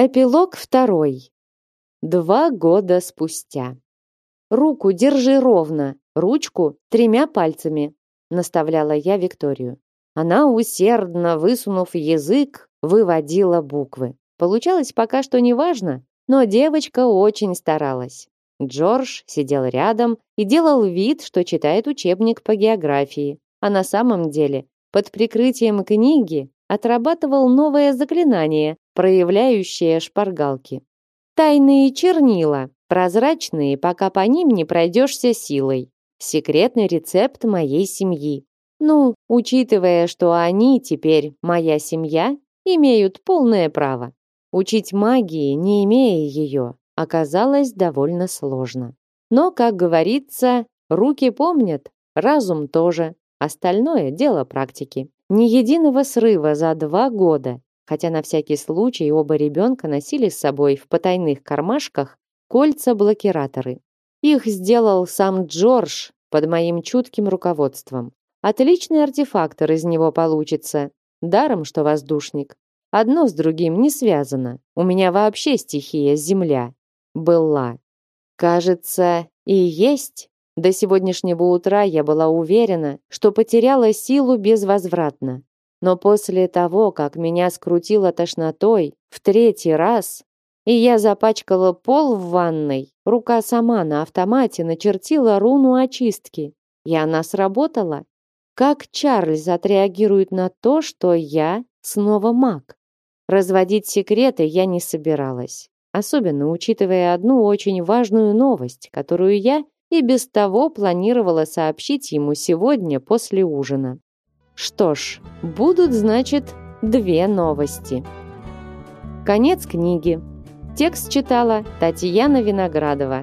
Эпилог второй. Два года спустя. Руку держи ровно, ручку тремя пальцами, наставляла я Викторию. Она усердно, высунув язык, выводила буквы. Получалось пока что неважно, но девочка очень старалась. Джордж сидел рядом и делал вид, что читает учебник по географии, а на самом деле под прикрытием книги отрабатывал новое заклинание, проявляющее шпаргалки. Тайные чернила, прозрачные, пока по ним не пройдешься силой. Секретный рецепт моей семьи. Ну, учитывая, что они теперь моя семья, имеют полное право. Учить магии, не имея ее, оказалось довольно сложно. Но, как говорится, руки помнят, разум тоже. Остальное дело практики. Ни единого срыва за два года, хотя на всякий случай оба ребенка носили с собой в потайных кармашках кольца-блокираторы. Их сделал сам Джордж под моим чутким руководством. Отличный артефактор из него получится, даром что воздушник. Одно с другим не связано. У меня вообще стихия земля была. Кажется, и есть до сегодняшнего утра я была уверена, что потеряла силу безвозвратно. Но после того, как меня скрутило тошнотой в третий раз, и я запачкала пол в ванной, рука сама на автомате начертила руну очистки, и она сработала. Как Чарльз отреагирует на то, что я снова маг? Разводить секреты я не собиралась, особенно учитывая одну очень важную новость, которую я и без того планировала сообщить ему сегодня после ужина. Что ж, будут, значит, две новости. Конец книги. Текст читала Татьяна Виноградова.